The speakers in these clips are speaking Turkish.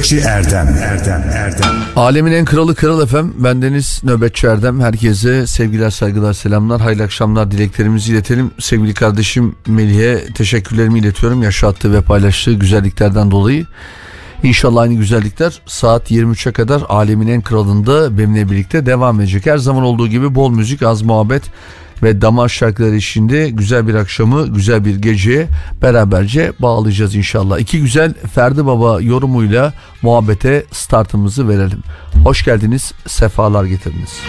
Nöbetçi Erdem. Erdem Erdem. Alemin en kralı kral efem bendeniz Nöbetçi Erdem. Herkese sevgiler saygılar selamlar hayırlı akşamlar dileklerimizi iletelim. Sevgili kardeşim Melih'e teşekkürlerimi iletiyorum yaşattığı ve paylaştığı güzelliklerden dolayı. İnşallah aynı güzellikler saat 23'e kadar alemin en kralında benimle birlikte devam edecek. Her zaman olduğu gibi bol müzik, az muhabbet ve damar şarkıları içinde güzel bir akşamı, güzel bir geceye beraberce bağlayacağız inşallah. İki güzel Ferdi Baba yorumuyla muhabbete startımızı verelim. Hoş geldiniz, sefalar getirdiniz.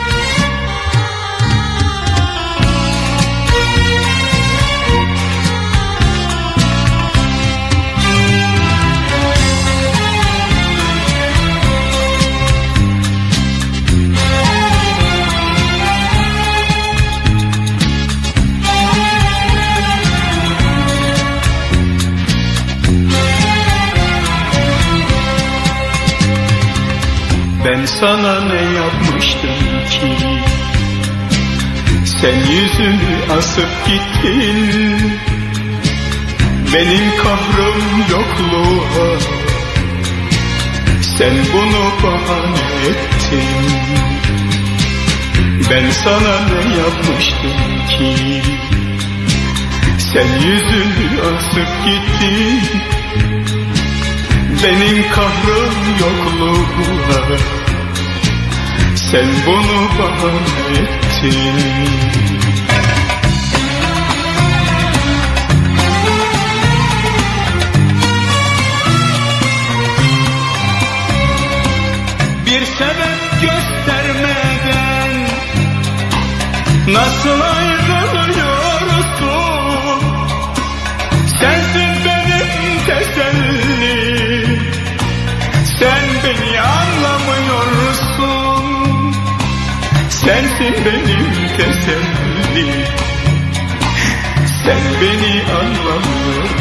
Ben sana ne yapmıştım ki? Sen yüzünü asıp gittin. Benim kahrım yokluğa. Sen bunu bahane ettin. Ben sana ne yapmıştım ki? Sen yüzünü asıp gittin benim kahrım yokluğuna. Sen bunu bahane ettin. Bir sebep göstermeden Nasıl ayrılıyorsun Sensin benim tesellim Sen beni anlamıyorsun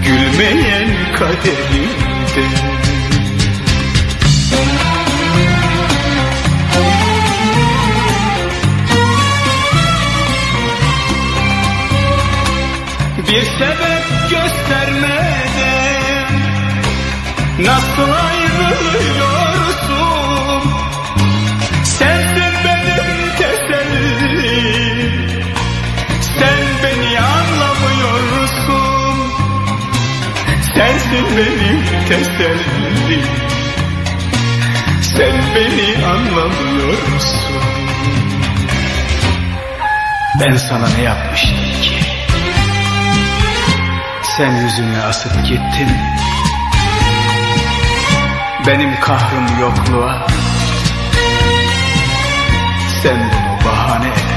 Gülmeyen kaderimden benim tesellim Sen beni anlamıyorsun. Ben sana ne yapmıştım ki? Sen yüzünü asıp gittin. Benim kahrım yokluğa. Sen bunu bahane ettin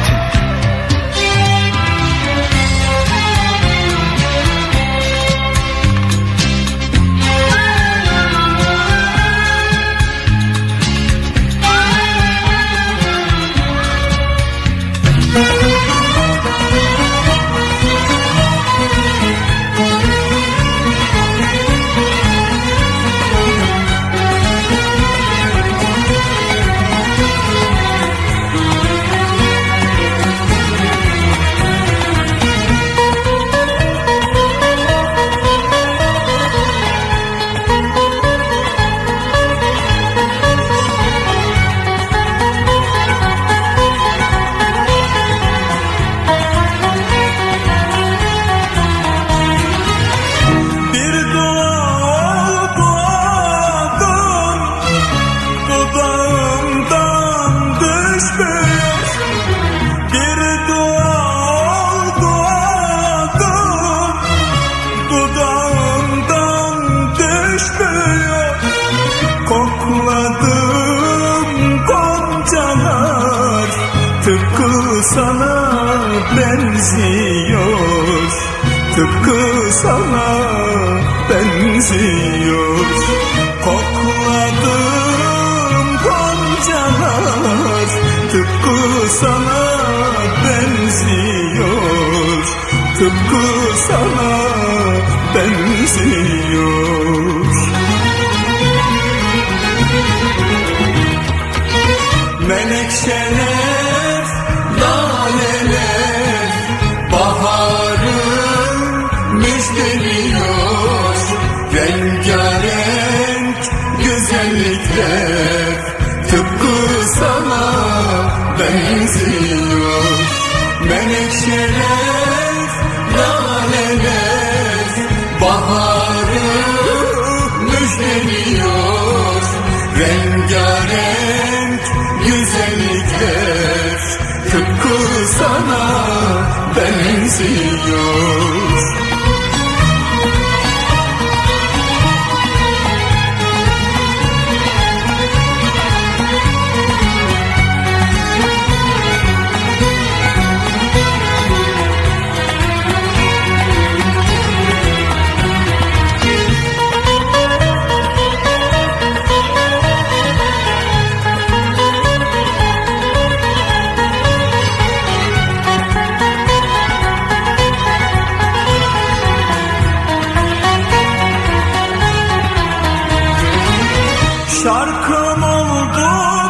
Şarkım oldu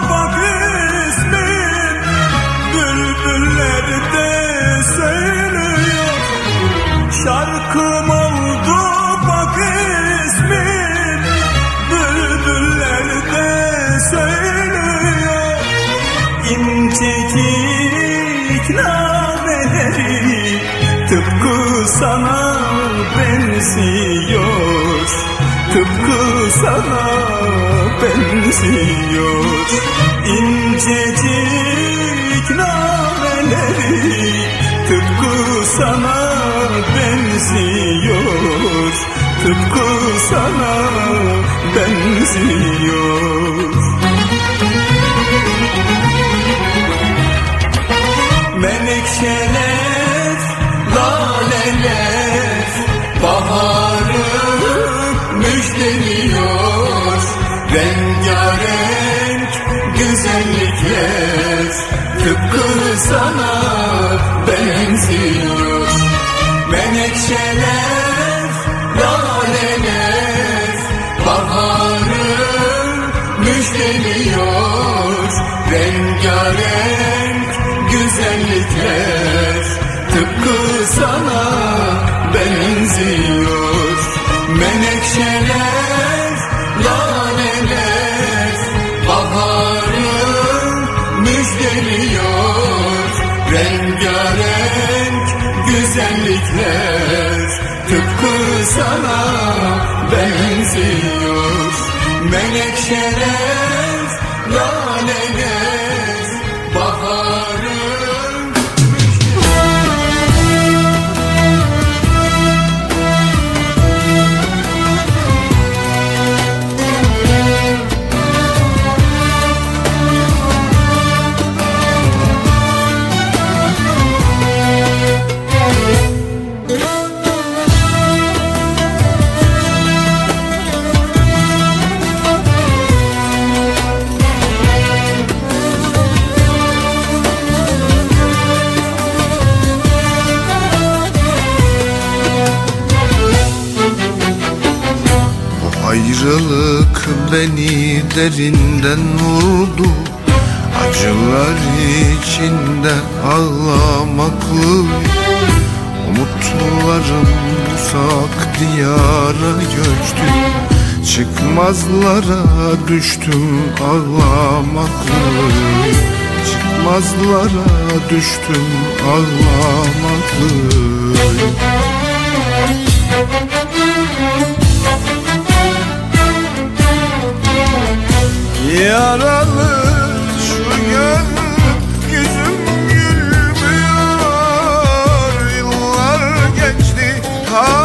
bak ismin. Bülbüller de söylüyor. Şarkım oldu bak ismin. Bülbüller de söylüyor. İncecik nameleri Tıpkı sana benziyor. Tıpkı sana benziyor İncecik nameleri. Tıpkı sana benziyor. Tıpkı sana benziyor. Menekşeler, laleler Baharı müjdeliyor güzellikler Tıpkı sana benziyor. Menekşeler, güzellikler Tıpkı sana benziyor. Menekşeler, derinden vurdu. Acılar içinde ağlamaklı. Umutlarım uzak diyara göçtü. Çıkmazlara düştüm ağlamaklı. Çıkmazlara düştüm ağlamaklı Yaralı şu yüzüm gülmüyor. Yıllar geçti hala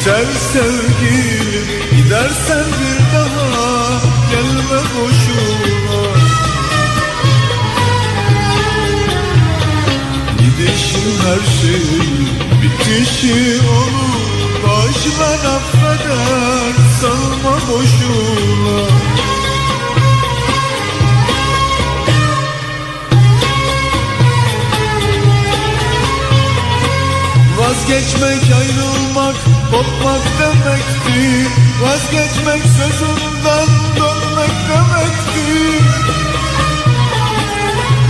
Biter sevgilim Gidersen bir daha gelme boşuna. Gidişin her şey bitişi olur. Bağışlar affeder salma boşuna. Vazgeçmek ayrılmak kopmak demektir Vazgeçmek sözünden dönmek demektir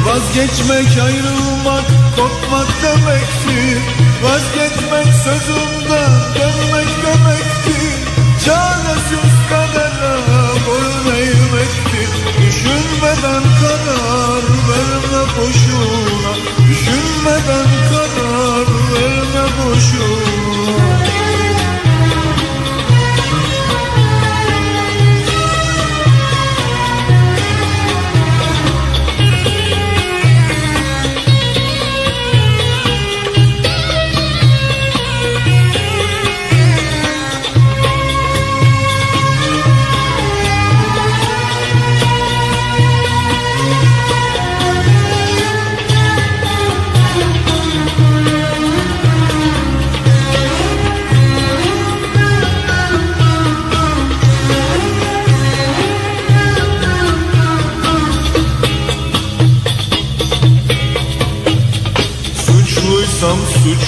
Vazgeçmek ayrılmak kopmak demektir Vazgeçmek sözünden dönmek demektir Çaresiz kadere boyun eğmektir Düşünmeden karar verme boşuna. Düşünmeden karar verme boşuna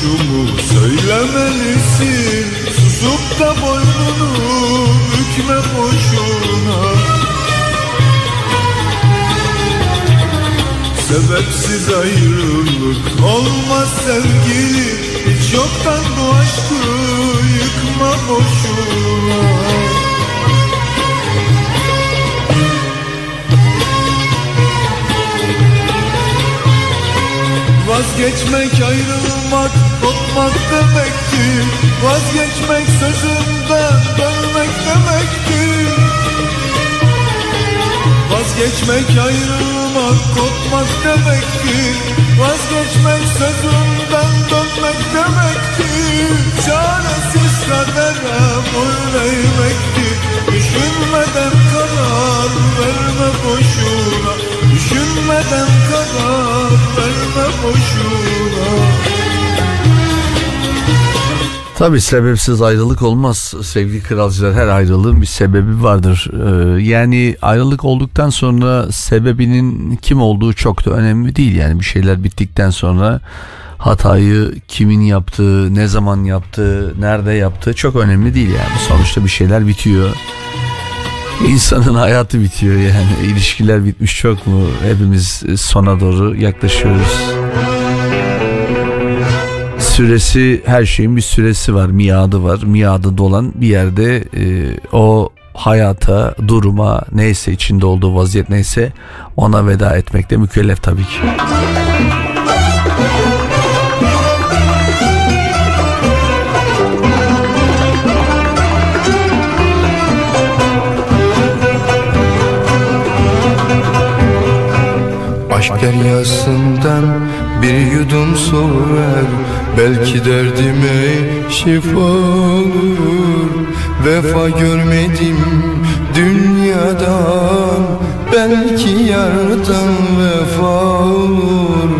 suçumu söylemelisin. Susup da boynunu bükme boşuna. Sebepsiz ayrılık olmaz sevgili. Hiç yoktan bu aşkı yıkma boşuna Vazgeçmek ayrılmak kopmak demektir. Vazgeçmek sözünden dönmek demektir. Vazgeçmek ayrılmak kopmak demektir. Vazgeçmek sözünden dönmek demektir. Çaresiz kadere boyun eğmektir. Düşünmeden karar verme boşuna Düşünmeden karar verme boşuna. Tabi sebepsiz ayrılık olmaz. Sevgili kralcılar her ayrılığın bir sebebi vardır. Ee, yani ayrılık olduktan sonra sebebinin kim olduğu çok da önemli değil. Yani bir şeyler bittikten sonra hatayı kimin yaptığı ne zaman yaptığı nerede yaptığı çok önemli değil yani. Sonuçta bir şeyler bitiyor İnsanın hayatı bitiyor yani. İlişkiler bitmiş çok mu? Hepimiz sona doğru yaklaşıyoruz. Süresi her şeyin bir süresi var miadı var. Miadı dolan bir yerde e, o hayata duruma neyse içinde olduğu vaziyet neyse ona veda etmekte mükellef tabii ki. Aşk deryasından bir yudum su ver. Belki derdime şifa olur. Vefa görmedim dünyadan. Belki yardan vefa olur.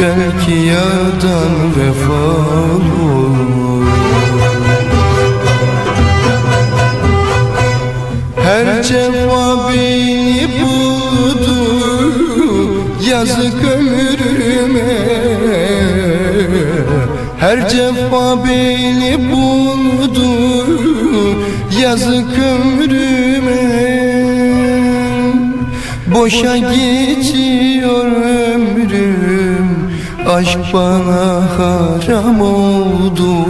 Belki yardan vefa olur. Her buldu Yazık ömrüme. Her cefa beni buldu Yazık ömrüme. Boşa geçiyor ömrüm Aşk bana haram oldu.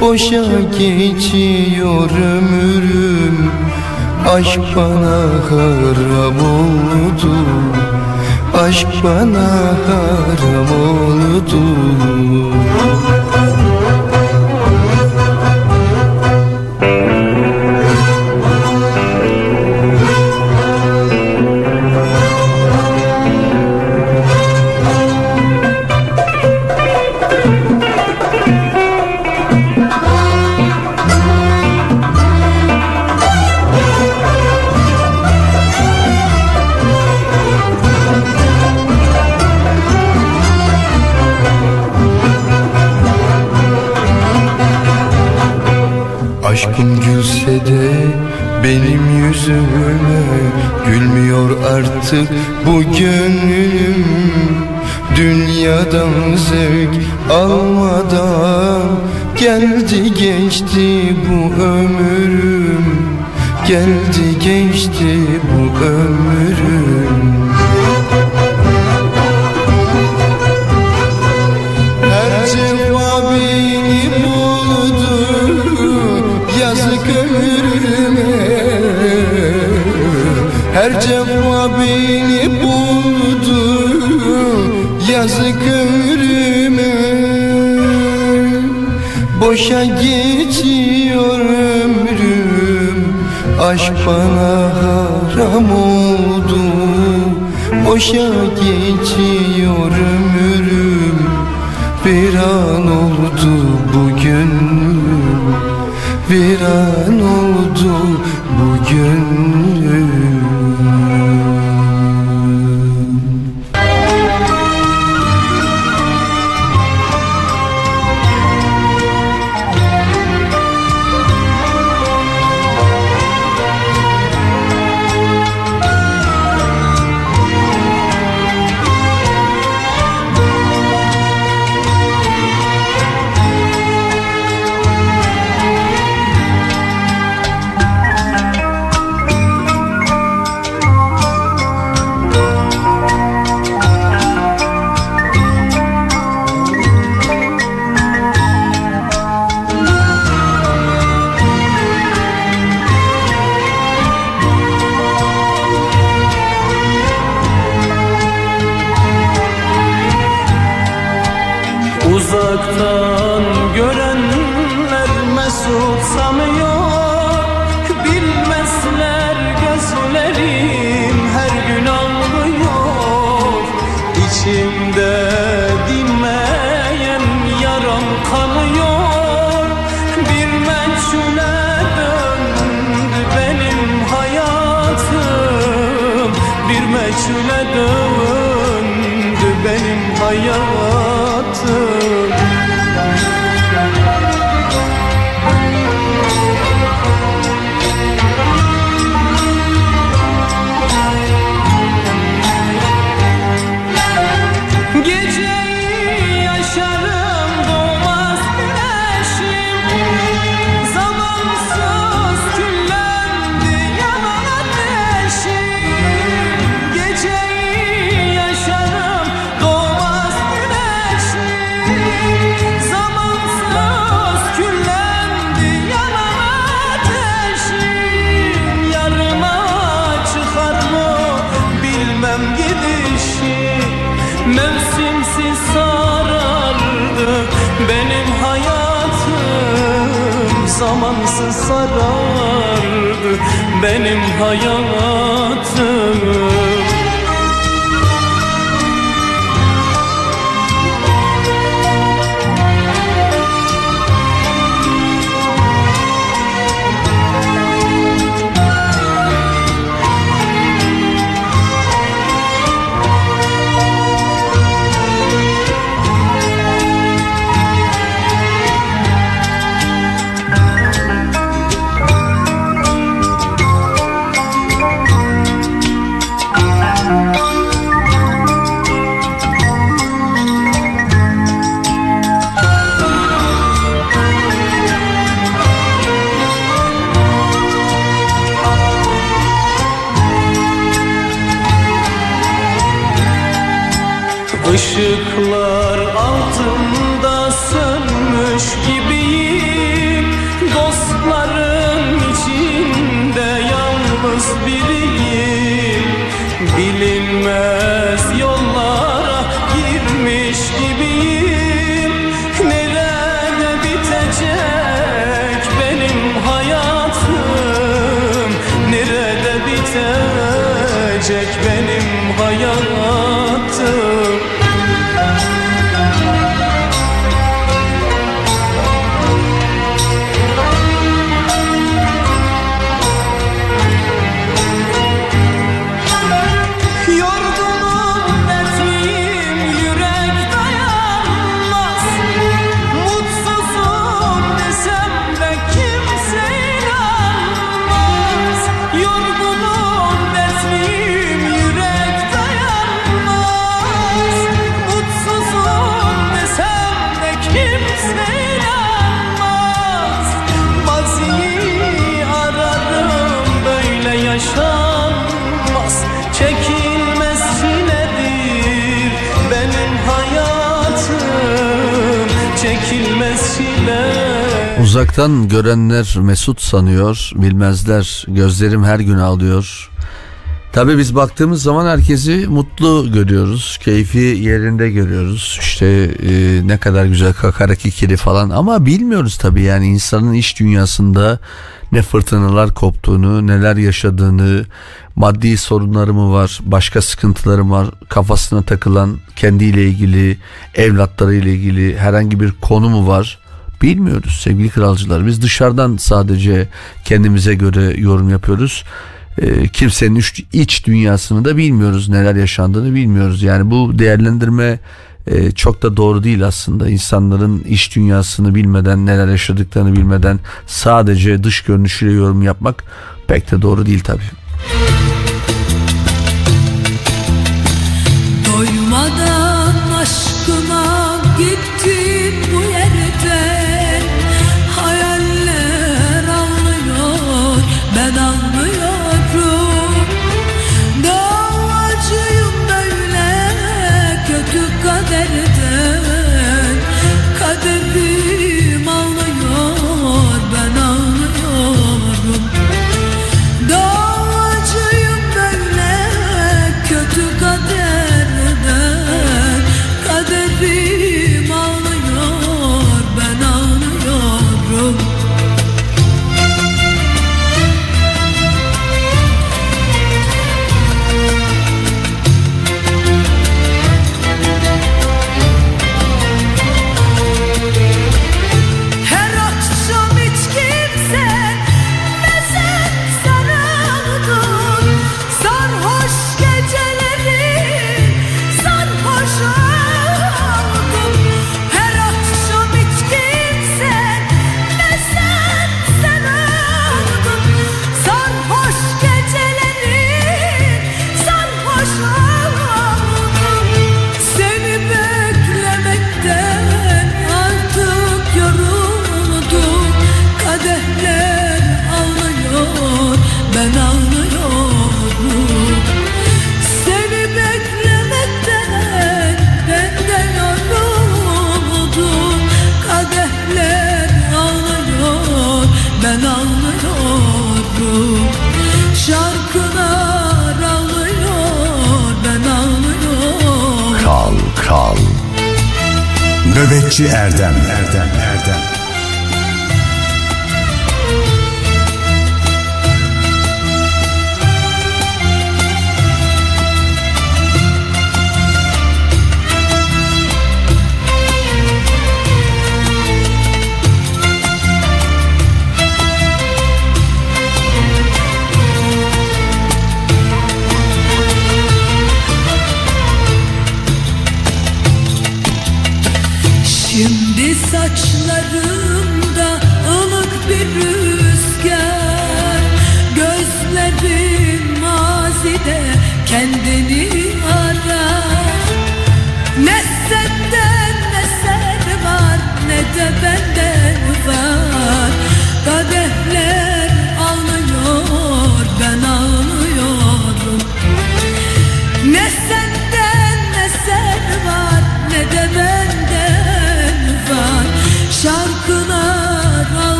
Boşa geçiyor ömrüm Aşk bana haram oldu Aşk bana haram oldu artık bu gönlüm Dünyadan zevk almadan Geldi geçti bu ömrüm Geldi geçti bu ömrüm Boşa geçiyor ömrüm. Aşk bana haram oldu. Boşa geçiyor ömrüm. Bir an oldu bugün Bir an oldu bugün Sarardı benim hayatım Uzaktan görenler mesut sanıyor, bilmezler gözlerim her gün ağlıyor. Tabi biz baktığımız zaman herkesi mutlu görüyoruz, keyfi yerinde görüyoruz. İşte e, ne kadar güzel kakarak ikili falan ama bilmiyoruz tabi yani insanın iş dünyasında ne fırtınalar koptuğunu, neler yaşadığını, maddi sorunları mı var, başka sıkıntıları mı var, kafasına takılan kendiyle ilgili, evlatlarıyla ilgili herhangi bir konu mu var? Bilmiyoruz sevgili kralcılar. Biz dışarıdan sadece kendimize göre yorum yapıyoruz. Ee, kimsenin iç, dünyasını da bilmiyoruz. Neler yaşandığını bilmiyoruz. Yani bu değerlendirme e, çok da doğru değil aslında. İnsanların iç dünyasını bilmeden, neler yaşadıklarını bilmeden sadece dış görünüşüyle yorum yapmak pek de doğru değil tabii.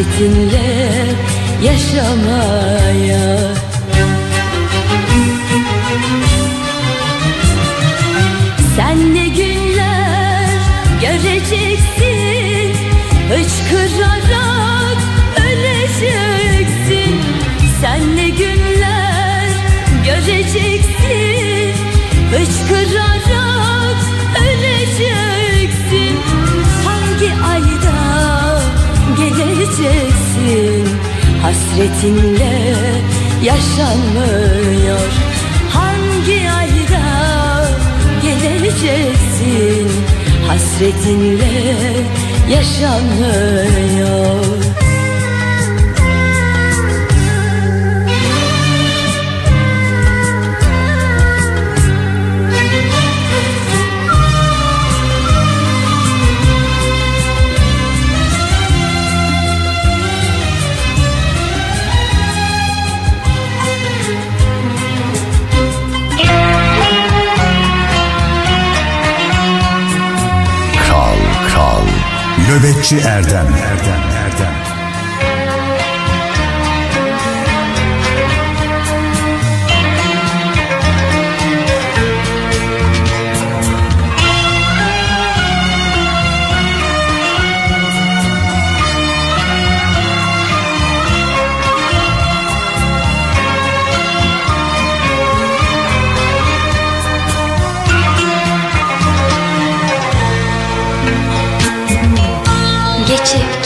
hasretinle yaşamaya hasretinle yaşanmıyor. Hangi ayda geleceksin? Hasretinle yaşanmıyor. Nöbetçi Erdem. Erdem 谢谢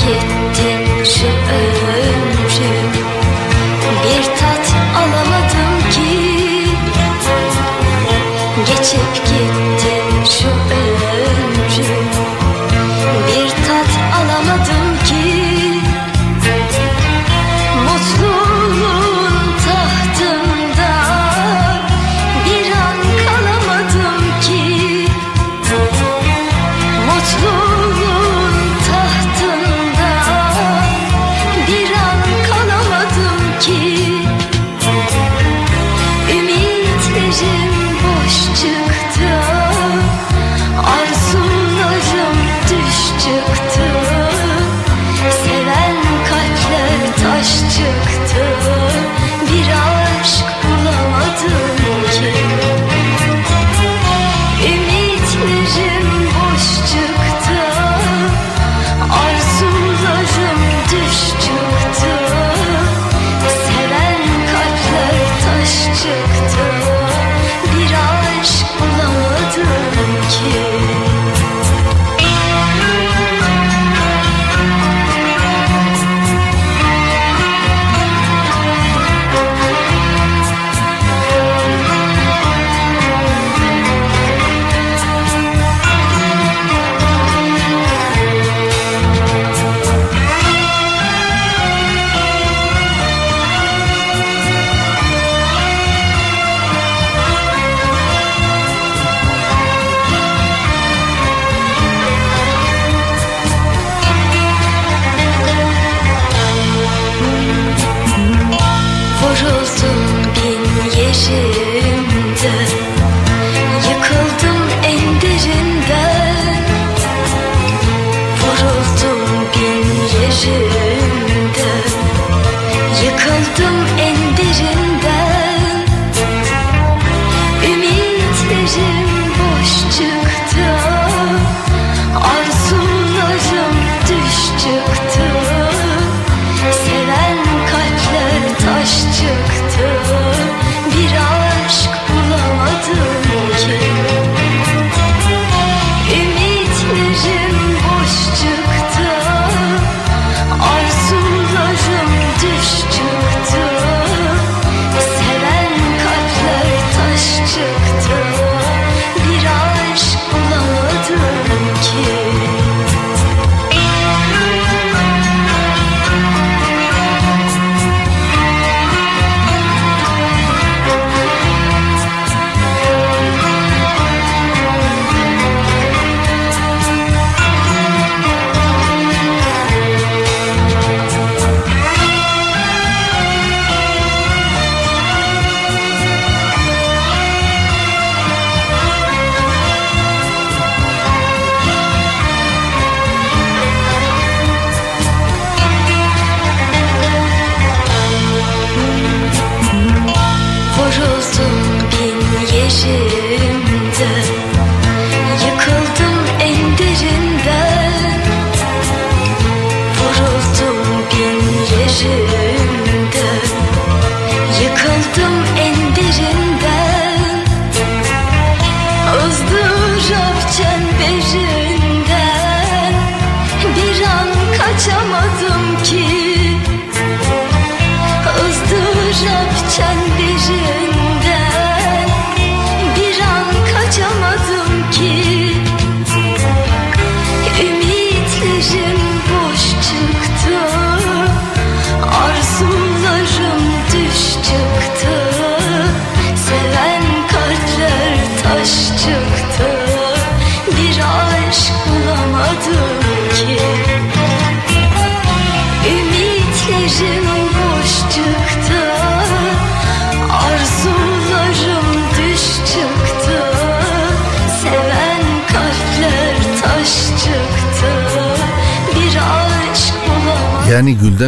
to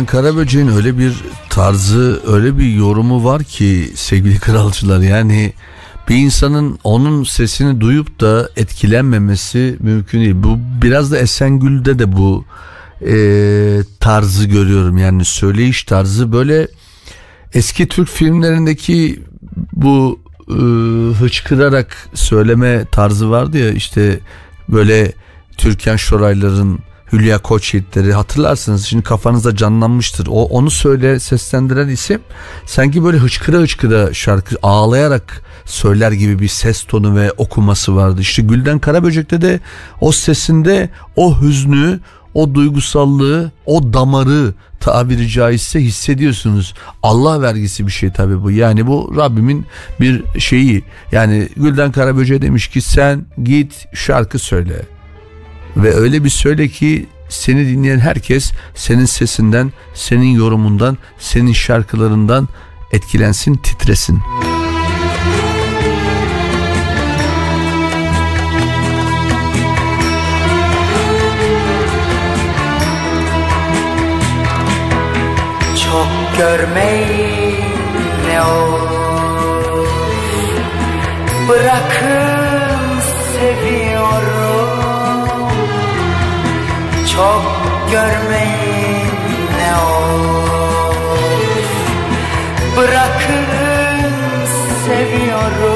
Gülden Karaböcek'in öyle bir tarzı, öyle bir yorumu var ki sevgili kralcılar yani bir insanın onun sesini duyup da etkilenmemesi mümkün değil. Bu biraz da Esengül'de de bu e, tarzı görüyorum. Yani söyleyiş tarzı böyle eski Türk filmlerindeki bu e, hıçkırarak söyleme tarzı vardı ya işte böyle Türkan Şorayların Hülya Koçyiğitleri hatırlarsınız şimdi kafanızda canlanmıştır. O onu söyle seslendiren isim sanki böyle hıçkıra hıçkıra şarkı ağlayarak söyler gibi bir ses tonu ve okuması vardı. İşte Gülden Karaböcek'te de o sesinde o hüznü, o duygusallığı, o damarı tabiri caizse hissediyorsunuz. Allah vergisi bir şey tabii bu. Yani bu Rabbimin bir şeyi. Yani Gülden Karaböcek demiş ki sen git şarkı söyle. Ve öyle bir söyle ki seni dinleyen herkes senin sesinden, senin yorumundan, senin şarkılarından etkilensin, titresin. Çok görmeyi ne olur Bırakın seviyorum Çok görmeyi ne olur. Bırakın seviyorum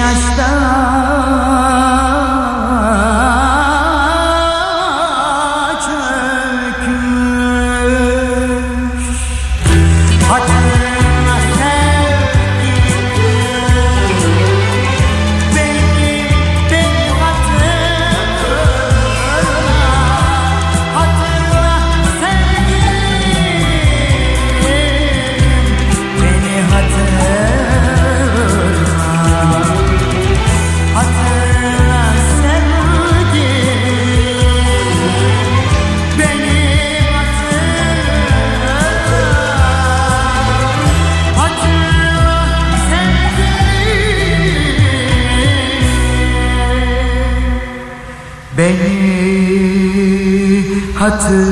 Yaşta Beni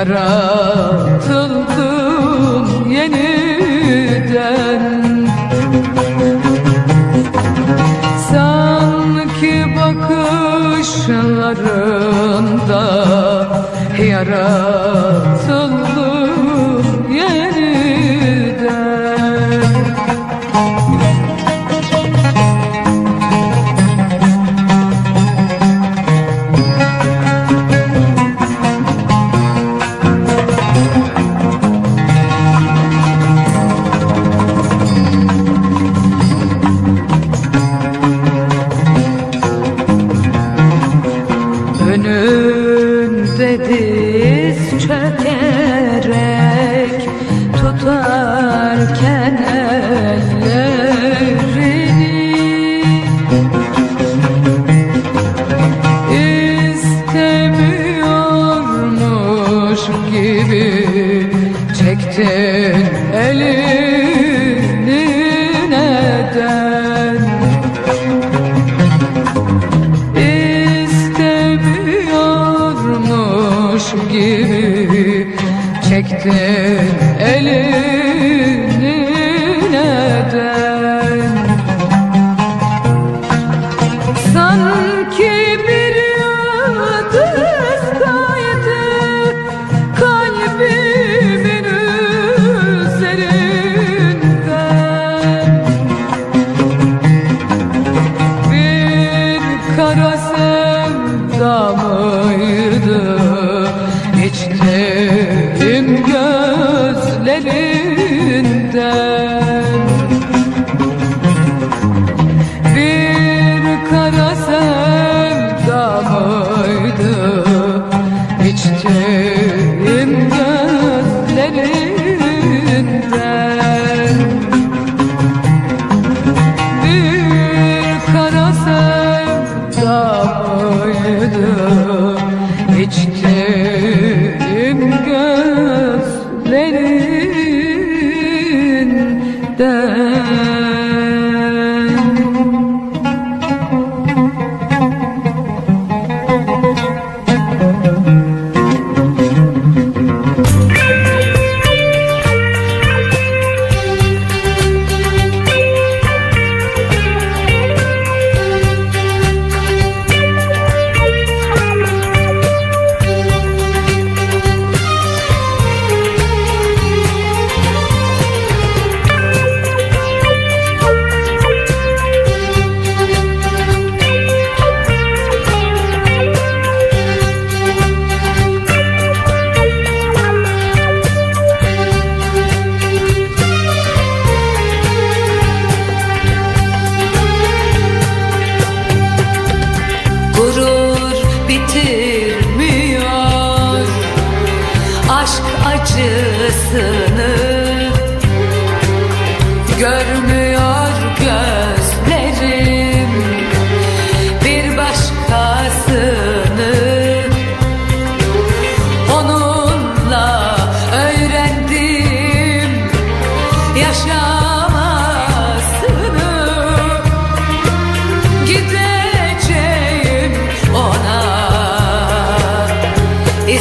yaratıldım yeniden. Sanki bakışlarında yaratıldım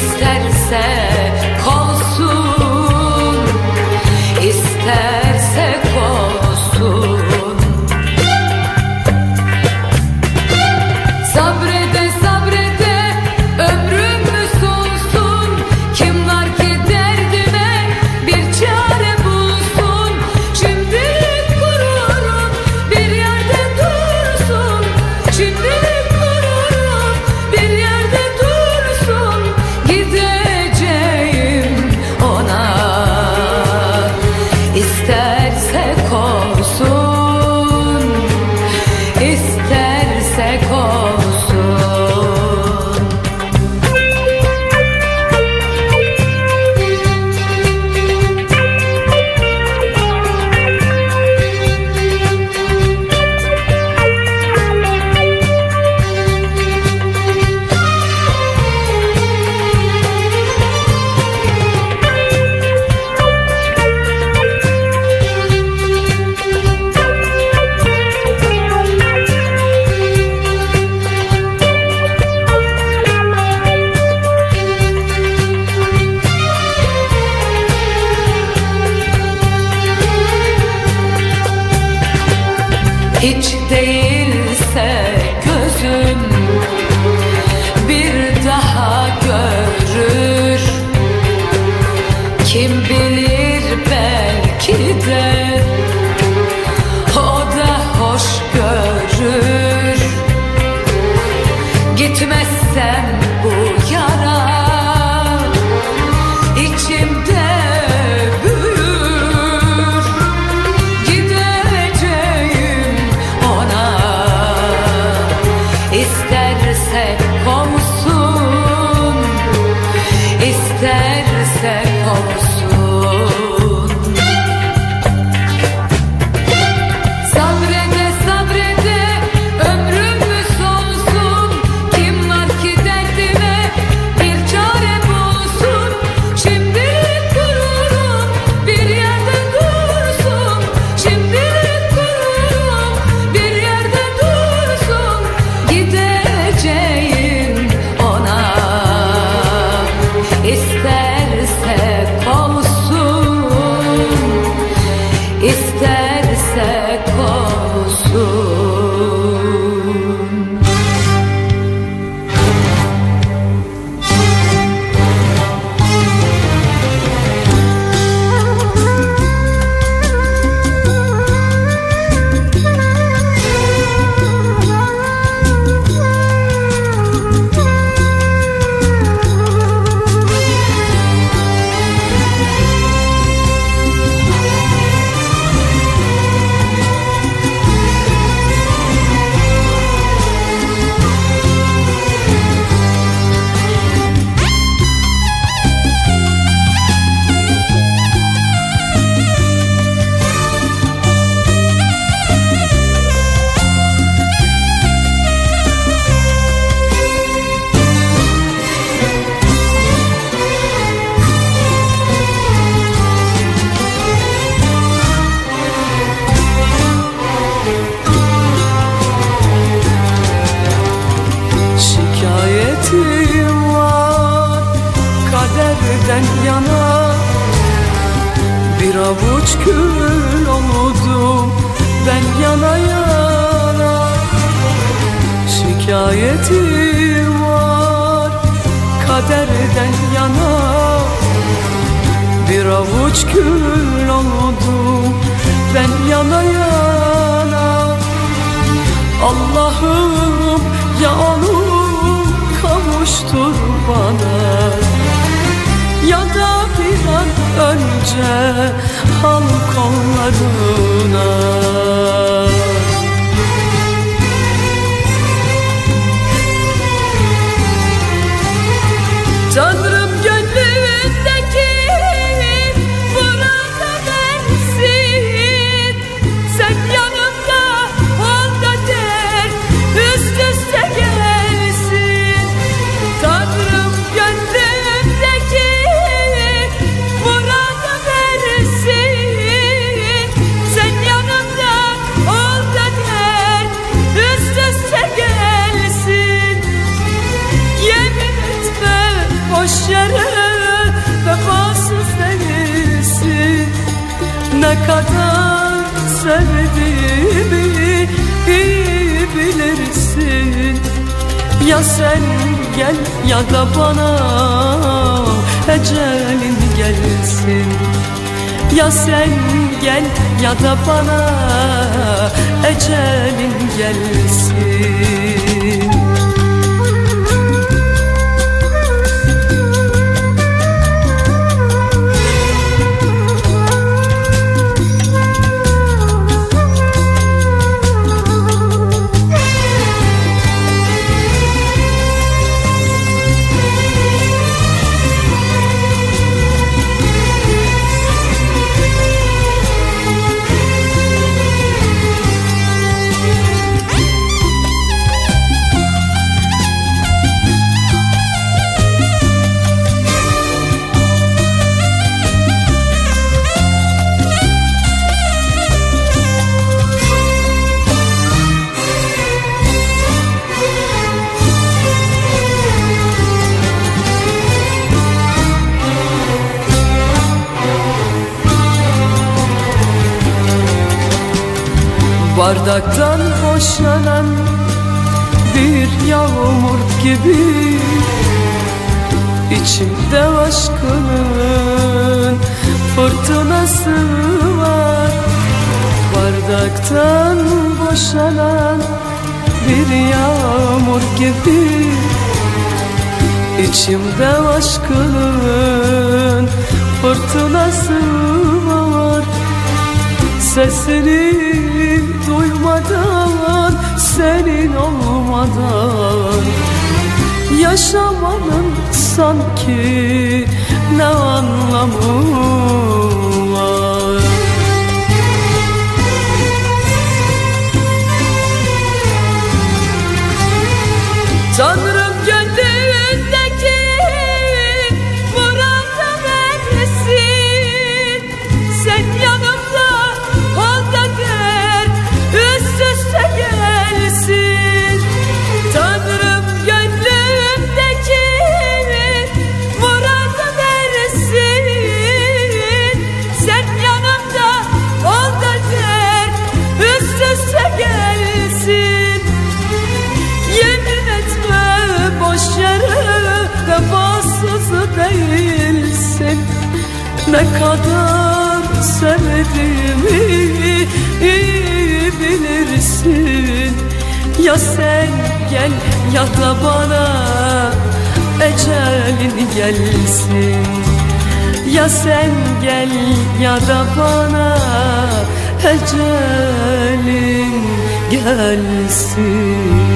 Start kaderden yana Bir avuç kül oldum ben yana yana. Şikayetim var kaderden yana Bir avuç kül oldum ben yana yana. Allah'ım ya onu kavuştur bana önce halk kollarına Ya sen gel ya da bana ecelin gelsin. Ya sen gel ya da bana ecelin gelsin. Bardaktan boşanan bir yağmur gibi İçimde aşkının fırtınası var. Bardaktan boşanan bir yağmur gibi İçimde aşkının fırtınası var. Sesini duymadan senin olmadan. Yaşamanın sanki ne anlamı Ne kadar sevdiğimi bilirsin. Ya sen gel ya da bana ecelin gelsin. Ya sen gel ya da bana ecelin gelsin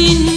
Sin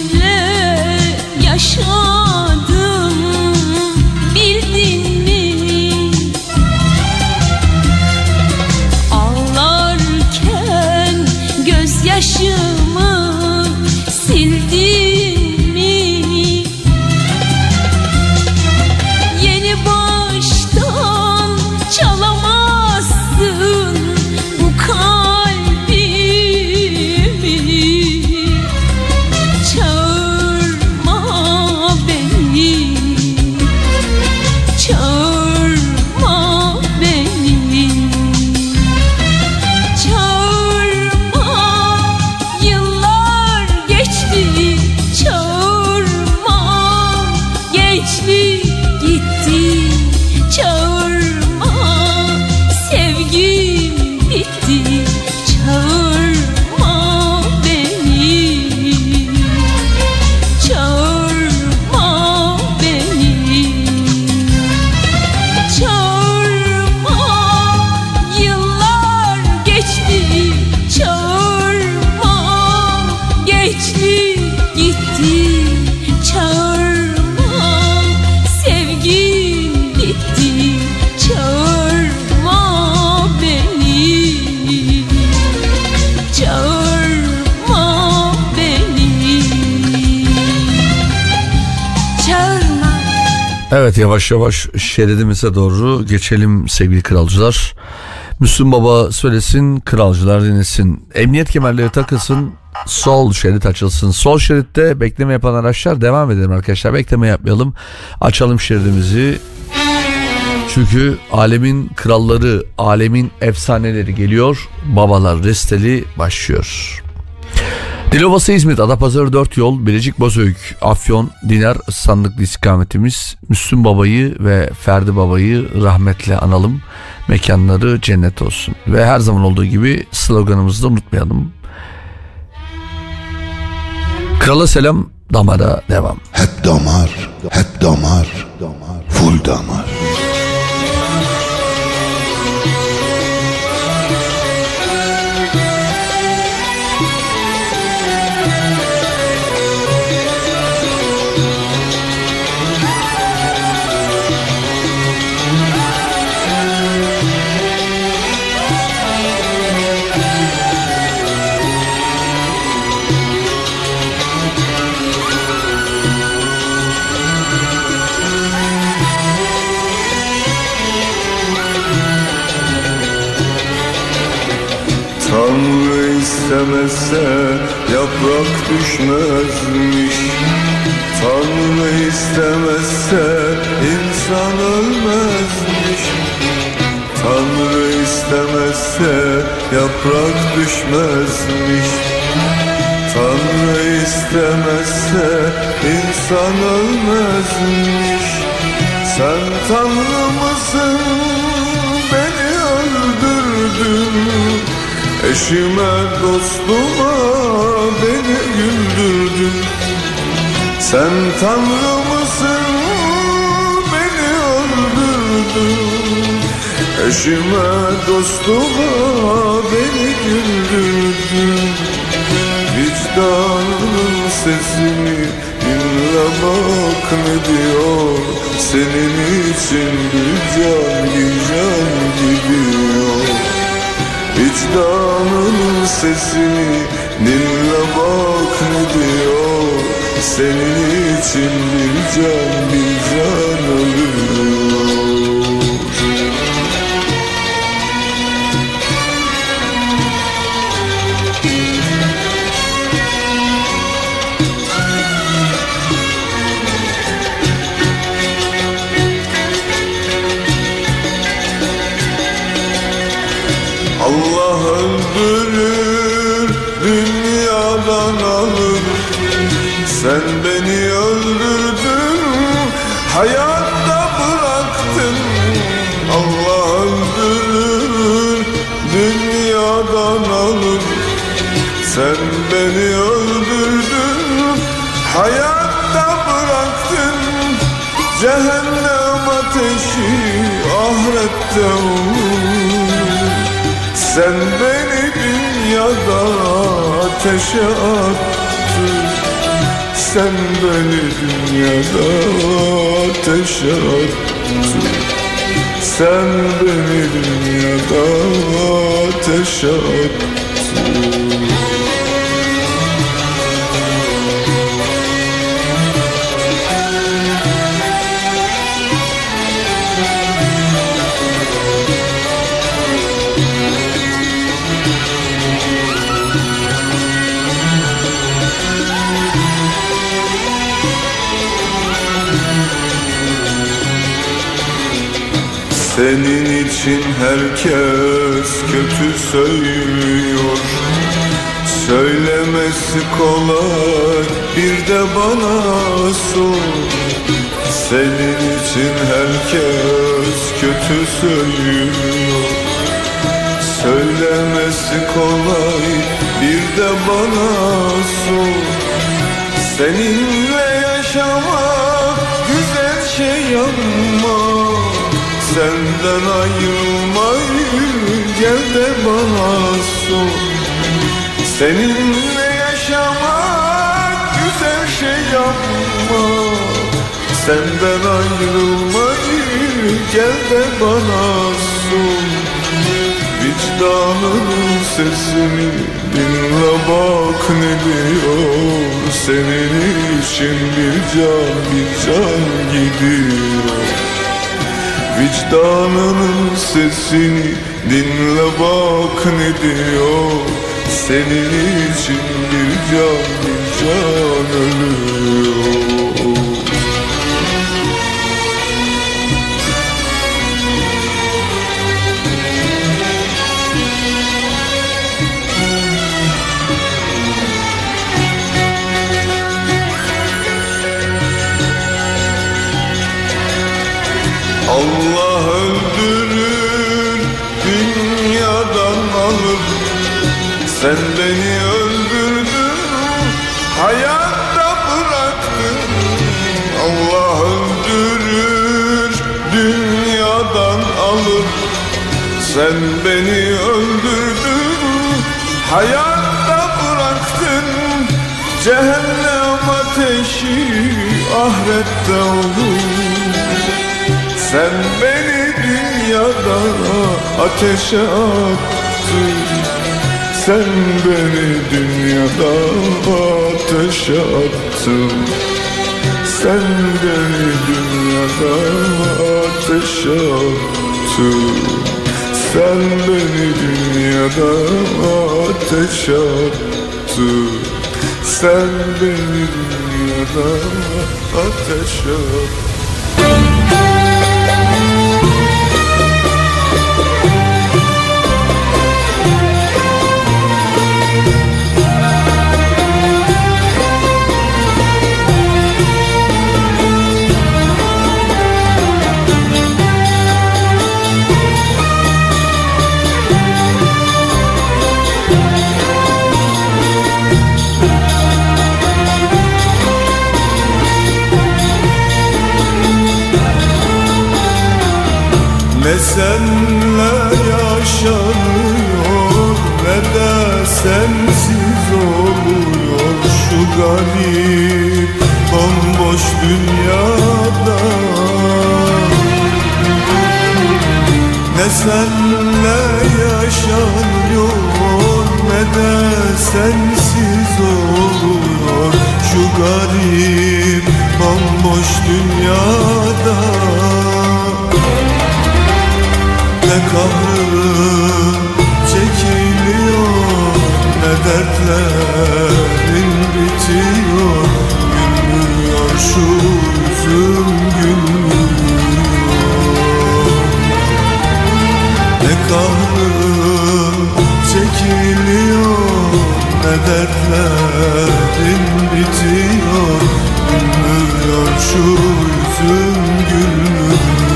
yavaş yavaş şeridimize doğru geçelim sevgili kralcılar. Müslüm Baba söylesin, kralcılar dinlesin. Emniyet kemerleri takılsın, sol şerit açılsın. Sol şeritte bekleme yapan araçlar devam edelim arkadaşlar. Bekleme yapmayalım. Açalım şeridimizi. Çünkü alemin kralları, alemin efsaneleri geliyor. Babalar resteli başlıyor. Dilovası İzmit, Adapazarı 4 yol, Bilecik Bozüyük, Afyon, Dinar sandıklı istikametimiz. Müslüm Baba'yı ve Ferdi Baba'yı rahmetle analım. Mekanları cennet olsun. Ve her zaman olduğu gibi sloganımızı da unutmayalım. Krala selam, damara devam. Hep damar, hep damar, full damar. İstemezse yaprak düşmezmiş. Tanrı istemezse insan ölmezmiş. Tanrı istemezse yaprak düşmezmiş. Tanrı istemezse insan ölmezmiş. Sen Tanrı mısın Eşime dostuma beni güldürdün. Sen Tanrı mısın beni öldürdün. Eşime dostuma beni güldürdün. Vicdanın sesini dinle bak ne diyor? Senin için can bir can gidiyor Vicdanın sesini dinle bak ne diyor. Senin için bir can bir can Sen beni dünyada ateşe attın. Sen beni dünyada ateşe attın. Sen beni dünyada ateşe attın Senin için herkes kötü söylüyor. Söylemesi kolay bir de bana sor. Senin için herkes kötü söylüyor. Söylemesi kolay bir de bana sor. Seninle yaşamak güzel şey ama Senden ayrılmayı gel de bana sor Seninle yaşamak güzel şey ama Senden ayrılmayı gel de bana sor Vicdanın sesini dinle bak ne diyor. Senin için bir can bir can gidiyor Vicdanının sesini dinle bak ne diyor. Senin için bir can bir can ölüyor Allah öldürür dünyadan alır. Sen beni öldürdün hayatta bıraktın. Allah öldürür dünyadan alır. Sen beni öldürdün hayatta bıraktın. Cehennem ateşi ahirette olur sen beni dünyada ateşe attın. Sen beni dünyada ateşe attın. Sen beni dünyada ateşe attın. Sen beni dünyada ateşe attın. Sen beni dünyada ateşe attın senle yaşanıyor. Ne de sensiz oluyor şu garip bomboş dünyada? Ne senle yaşanıyor ne de sensiz oluyor şu garip bomboş dünyada ne kahrın çekiliyor ne dertlerin bitiyor Gülmüyor şu yüzüm gülmüyor. Ne kahrın çekiliyor ne dertlerin bitiyor Gülmüyor şu yüzüm gülmüyor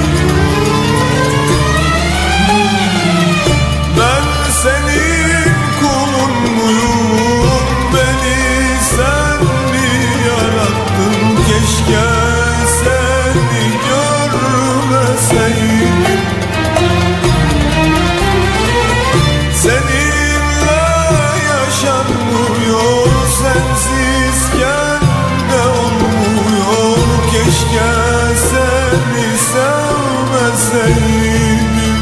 sevdim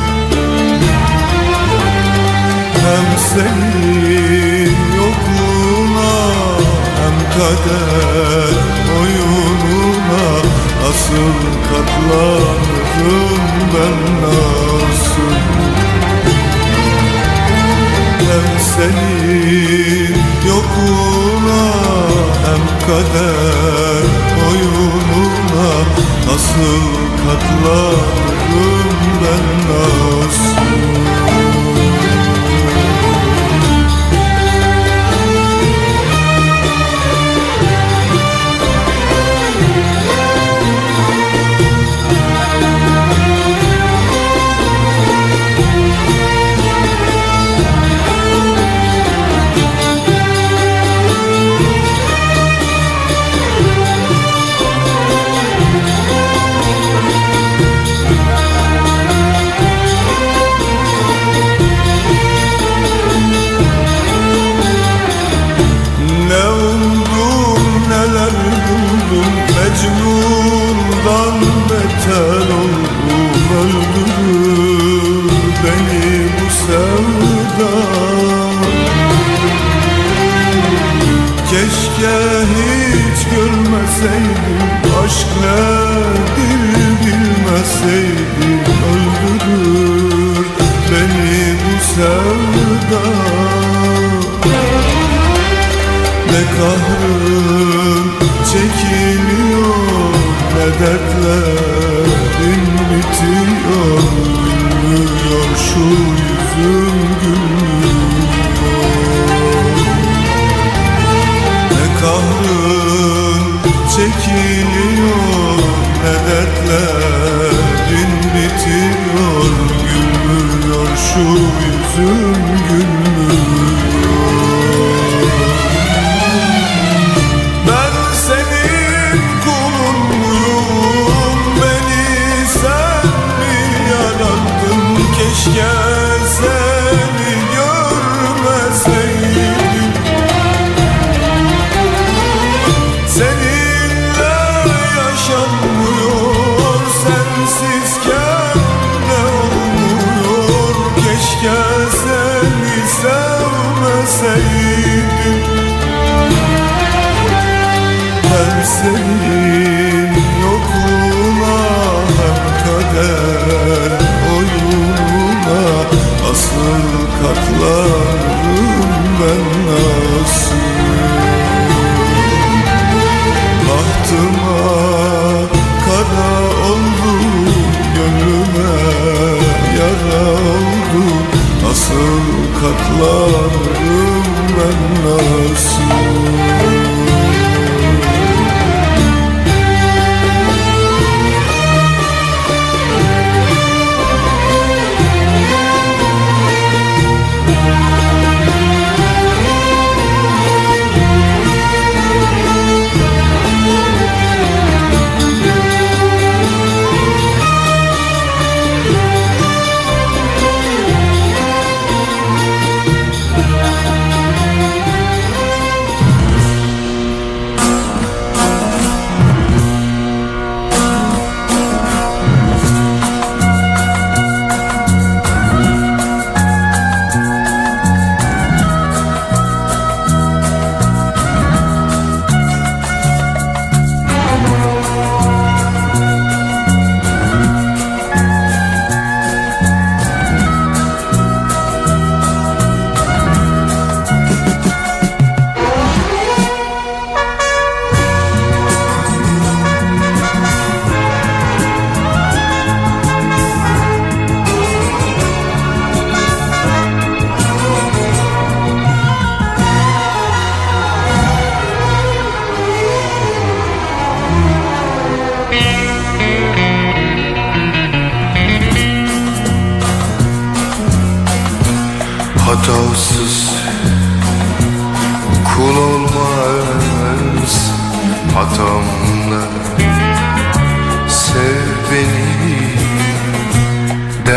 Hem seni yokluğuna hem kader oyununa Nasıl katlanırım ben nasıl? Hem senin yokluğuna hem kader oyununa Nasıl Haklarım ben nasıl?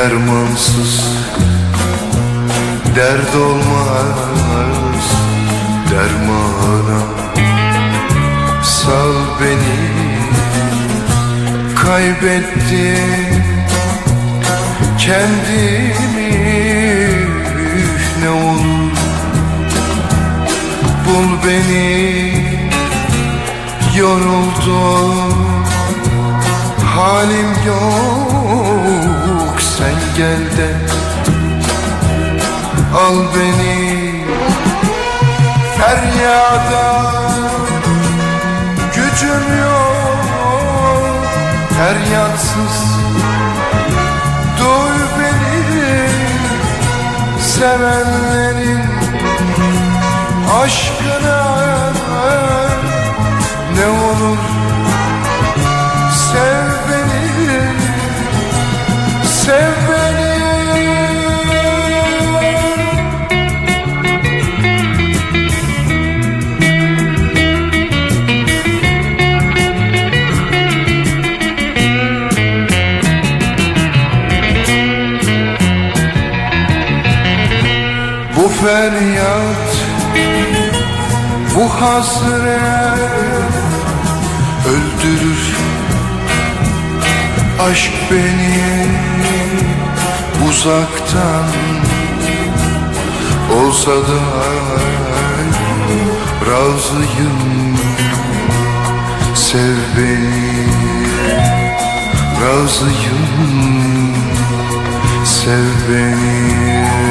dermansız Dert olmaz dermana Sal beni. Kaybettim Kendimi üf ne olur Bul beni. Yoruldum Halim yok sen gel de Al beni feryada. Gücüm yok feryatsız. Duy beni sevenlerin aşkına. Ne olur Sev beni. Bu feryat Bu hasret Öldürür Aşk beni Uzaktan Olsa da Razıyım. Sev beni Razıyım. Sev beni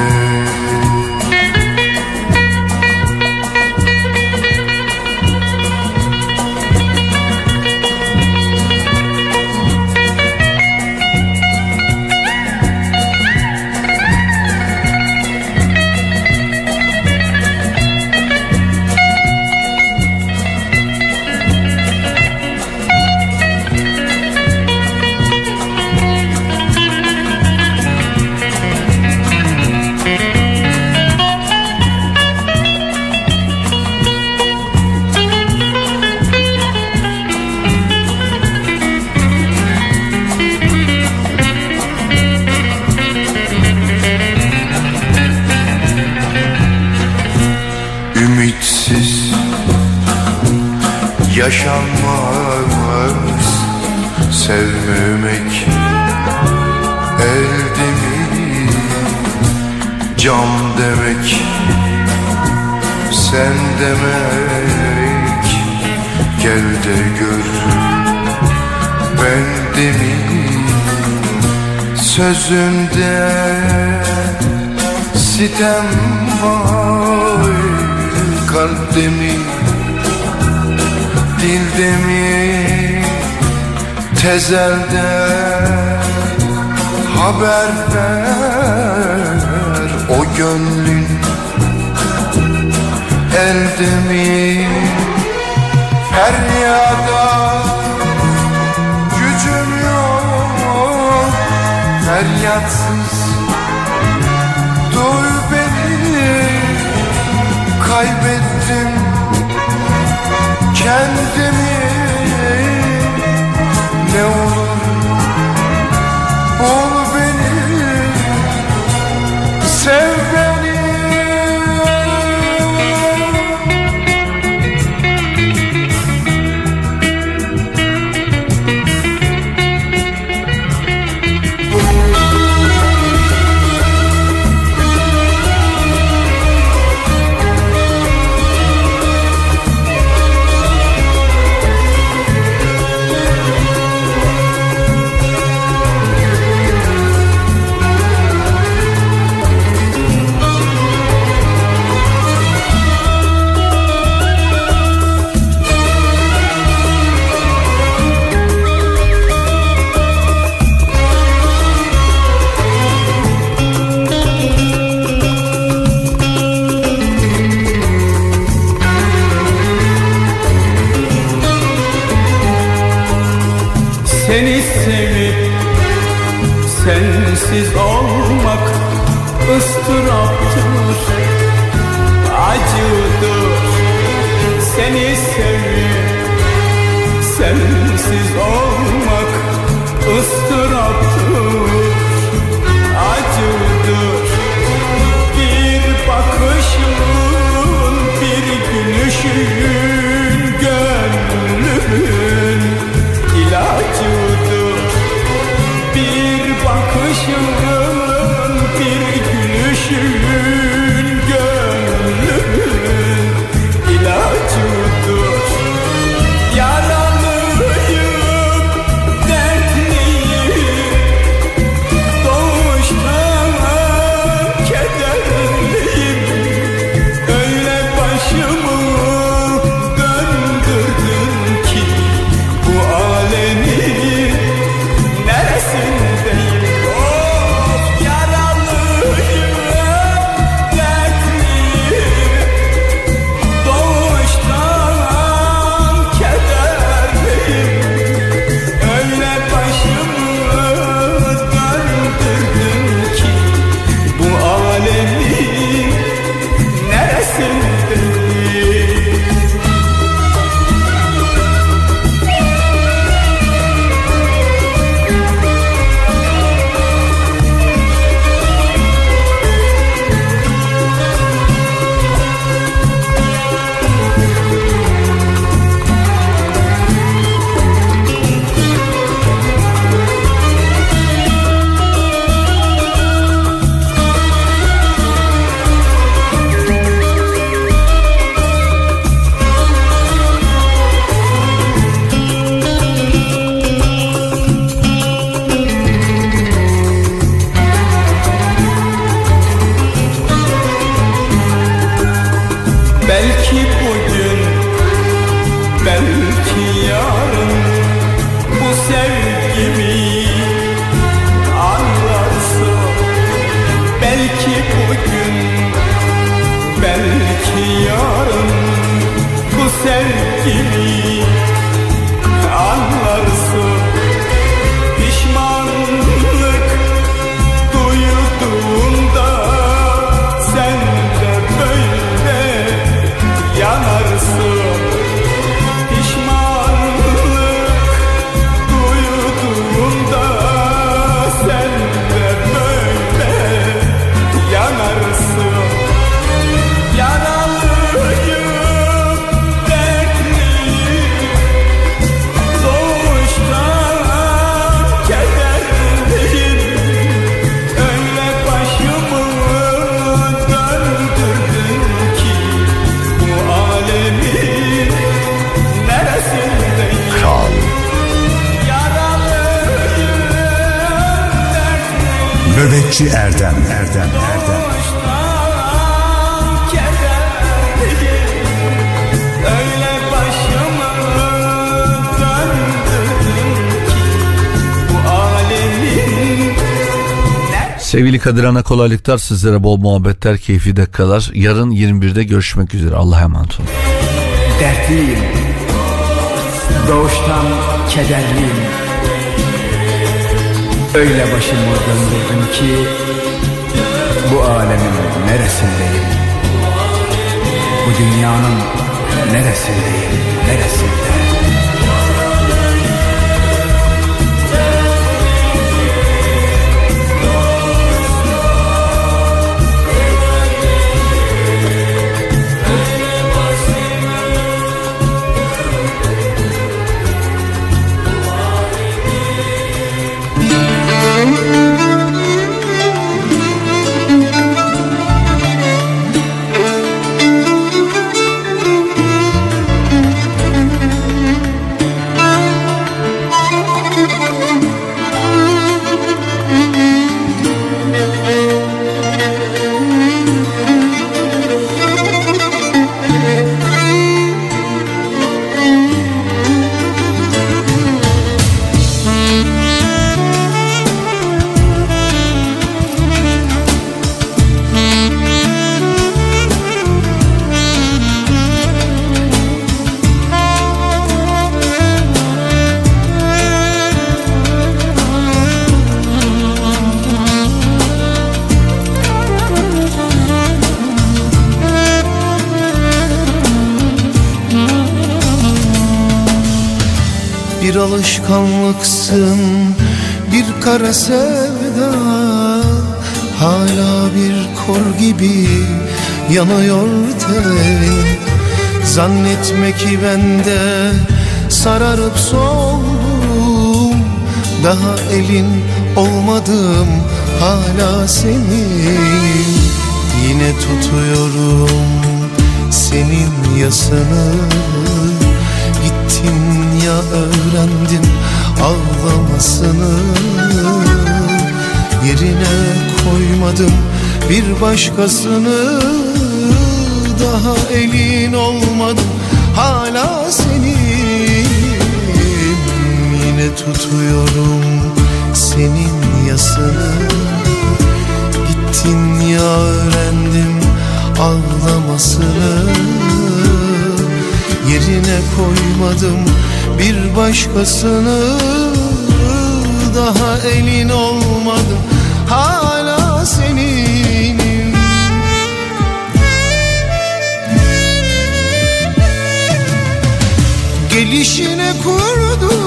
yaşanmaz Sevmemek elde mi Cam demek sen demek. Gel de gör ben de mi Sözünde sitem var. Kalpte mi Dilde mi Tezelde Haber ver. O gönlün Elde mi Feryada Gücüm yok. Feryatsız Sevgili Kadir Ana kolaylıklar sizlere bol muhabbetler, keyifli dakikalar. Yarın 21'de görüşmek üzere. Allah'a emanet olun. Dertliyim Doğuştan kederliyim Öyle başımı döndürdüm ki Bu alemin neresindeyim Bu dünyanın neresindeyim Neresinde alışkanlıksın. Bir kara sevda Hala bir kor gibi yanıyor telin Zannetme ki bende sararıp soldum. Daha elin olmadım hala senin. Yine tutuyorum senin yasını öğrendim ağlamasını. Yerine koymadım bir başkasını. Daha elin olmadı hala senin. Yine tutuyorum senin yasını. Gittin ya öğrendim ağlamasını. Yerine koymadım bir başkasını Daha elin olmadı. Hala seninim Gelişine kurdum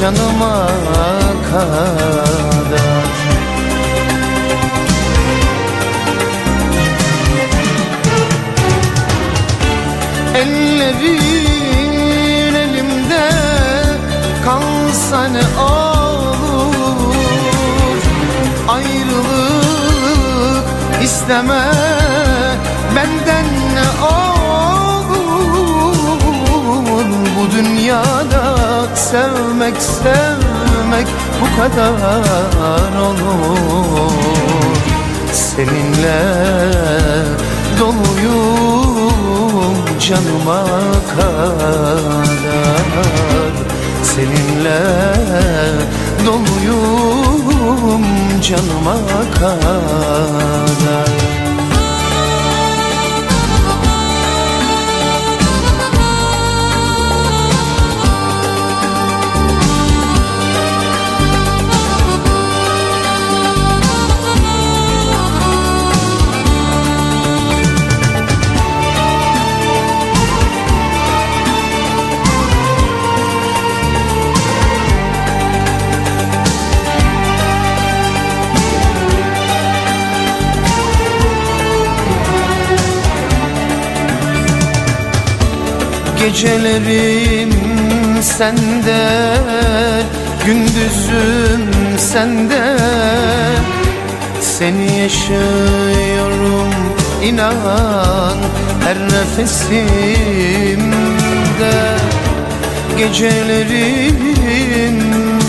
Canıma kadar. Ellerin elimde kalsa ne olur? Ayrılık isteme benden ne olur? Bu dünyada sevmek sevmek bu kadar olur. Seninle doluyum canıma kadar. Seninle doluyum canıma kadar Gecelerim sende Gündüzüm sende. Seni yaşıyorum inan Her nefesimde. Gecelerim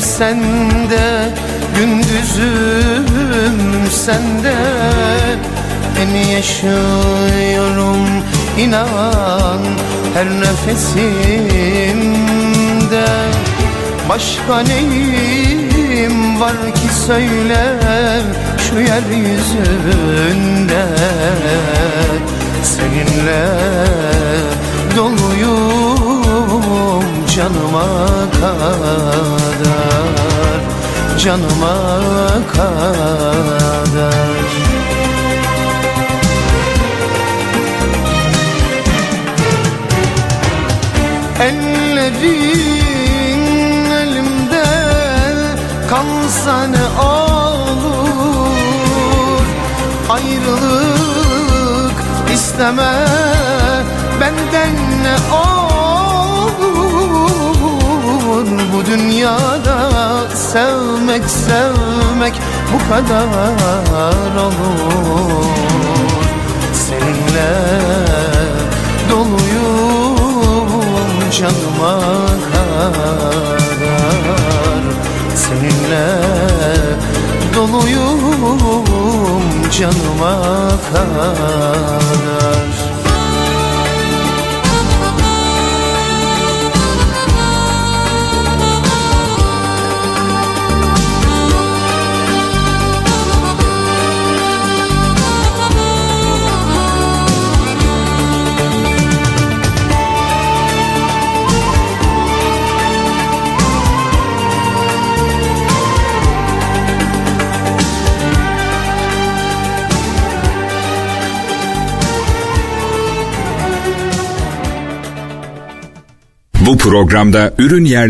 sende Gündüzüm sende. Beni yaşıyorum inan her nefesimde. Başka neyim var ki söyle şu yeryüzünde? Seninle doluyum canıma kadar Canıma kadar Ellerin elimde kalsa ne olur. Ayrılık isteme benden ne olur? Bu dünyada sevmek sevmek bu kadar olur. Seninle canıma kadar. Seninle doluyum canıma kadar Bu programda ürün yerleştirme